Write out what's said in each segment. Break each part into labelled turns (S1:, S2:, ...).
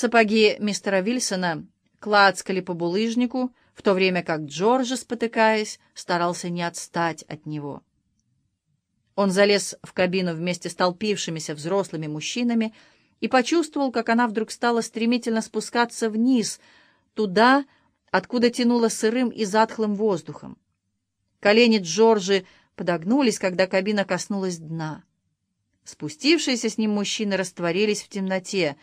S1: Сапоги мистера Вильсона клацкали по булыжнику, в то время как Джорджи, спотыкаясь, старался не отстать от него. Он залез в кабину вместе с толпившимися взрослыми мужчинами и почувствовал, как она вдруг стала стремительно спускаться вниз, туда, откуда тянуло сырым и затхлым воздухом. Колени Джорджи подогнулись, когда кабина коснулась дна. Спустившиеся с ним мужчины растворились в темноте.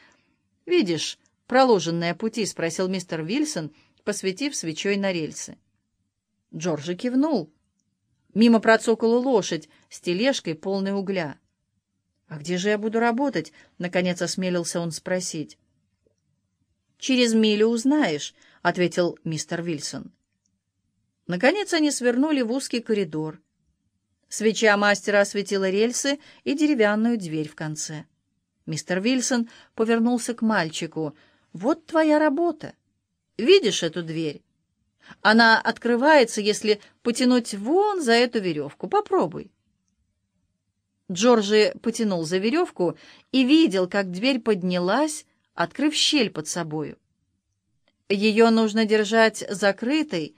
S1: «Видишь, проложенные пути?» — спросил мистер Вильсон, посветив свечой на рельсы. Джорджи кивнул. Мимо процокала лошадь с тележкой, полной угля. «А где же я буду работать?» — наконец осмелился он спросить. «Через милю узнаешь», — ответил мистер Вильсон. Наконец они свернули в узкий коридор. Свеча мастера осветила рельсы и деревянную дверь в конце. Мистер Вильсон повернулся к мальчику. «Вот твоя работа. Видишь эту дверь? Она открывается, если потянуть вон за эту веревку. Попробуй. Джорджи потянул за веревку и видел, как дверь поднялась, открыв щель под собою. Ее нужно держать закрытой,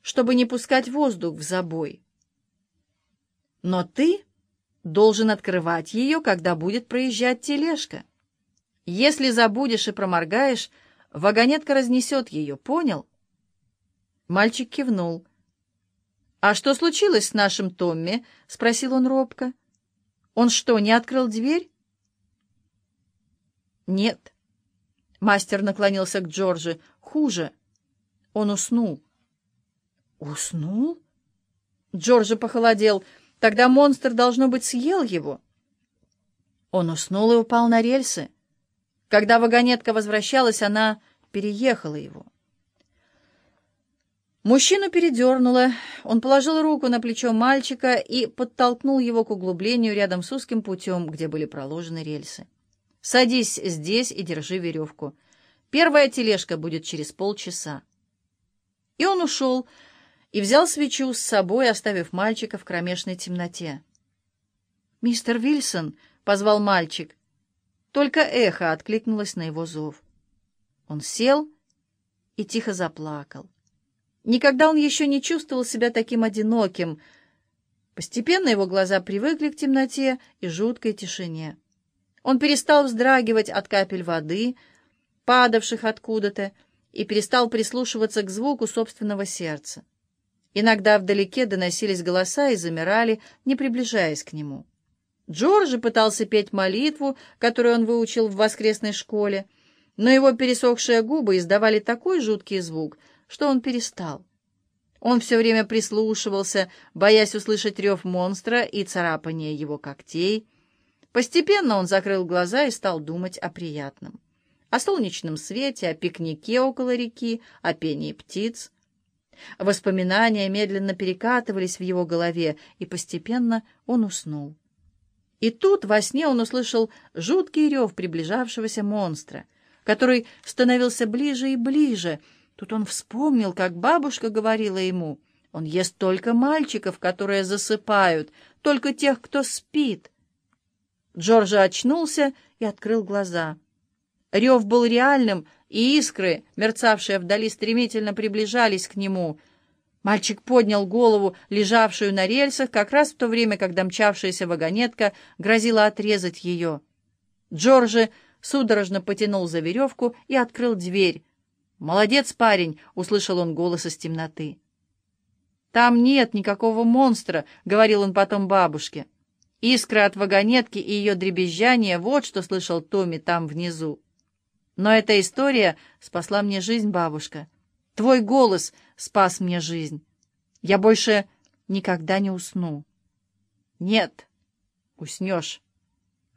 S1: чтобы не пускать воздух в забой. Но ты должен открывать ее, когда будет проезжать тележка. Если забудешь и проморгаешь, вагонетка разнесет ее, понял? Мальчик кивнул. «А что случилось с нашим Томми?» — спросил он робко. «Он что, не открыл дверь?» «Нет». Мастер наклонился к Джорджи. «Хуже. Он уснул». «Уснул?» Джорджи похолодел. «Тогда монстр, должно быть, съел его». Он уснул и упал на рельсы. Когда вагонетка возвращалась, она переехала его. Мужчину передернуло. Он положил руку на плечо мальчика и подтолкнул его к углублению рядом с узким путем, где были проложены рельсы. «Садись здесь и держи веревку. Первая тележка будет через полчаса». И он ушел и взял свечу с собой, оставив мальчика в кромешной темноте. «Мистер Вильсон!» — позвал мальчик. Только эхо откликнулось на его зов. Он сел и тихо заплакал. Никогда он еще не чувствовал себя таким одиноким. Постепенно его глаза привыкли к темноте и жуткой тишине. Он перестал вздрагивать от капель воды, падавших откуда-то, и перестал прислушиваться к звуку собственного сердца. Иногда вдалеке доносились голоса и замирали, не приближаясь к нему. Джорджи пытался петь молитву, которую он выучил в воскресной школе, но его пересохшие губы издавали такой жуткий звук — что он перестал. Он все время прислушивался, боясь услышать рев монстра и царапание его когтей. Постепенно он закрыл глаза и стал думать о приятном. О солнечном свете, о пикнике около реки, о пении птиц. Воспоминания медленно перекатывались в его голове, и постепенно он уснул. И тут во сне он услышал жуткий рев приближавшегося монстра, который становился ближе и ближе, Тут он вспомнил, как бабушка говорила ему, он ест только мальчиков, которые засыпают, только тех, кто спит. Джорджи очнулся и открыл глаза. Рев был реальным, и искры, мерцавшие вдали, стремительно приближались к нему. Мальчик поднял голову, лежавшую на рельсах, как раз в то время, когда мчавшаяся вагонетка грозила отрезать ее. Джорджи судорожно потянул за веревку и открыл дверь. «Молодец, парень!» — услышал он голос из темноты. «Там нет никакого монстра», — говорил он потом бабушке. Искры от вагонетки и ее дребезжание — вот что слышал Томми там внизу. Но эта история спасла мне жизнь, бабушка. Твой голос спас мне жизнь. Я больше никогда не усну. Нет, уснешь.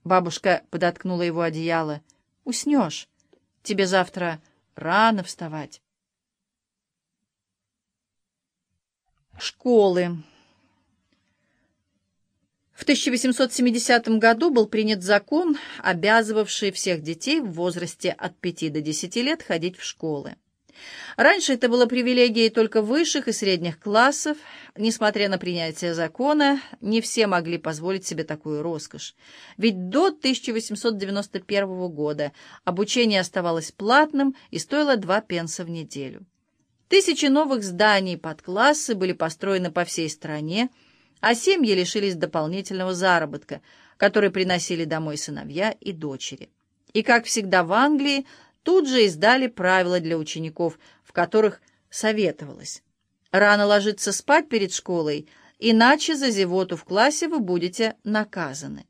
S1: Бабушка подоткнула его одеяло. Уснешь. Тебе завтра Рано вставать. Школы. В 1870 году был принят закон, обязывавший всех детей в возрасте от 5 до 10 лет ходить в школы. Раньше это было привилегией только высших и средних классов. Несмотря на принятие закона, не все могли позволить себе такую роскошь. Ведь до 1891 года обучение оставалось платным и стоило 2 пенса в неделю. Тысячи новых зданий под классы были построены по всей стране, а семьи лишились дополнительного заработка, который приносили домой сыновья и дочери. И, как всегда в Англии, тут же издали правила для учеников, в которых советовалось. Рано ложиться спать перед школой, иначе за зевоту в классе вы будете наказаны.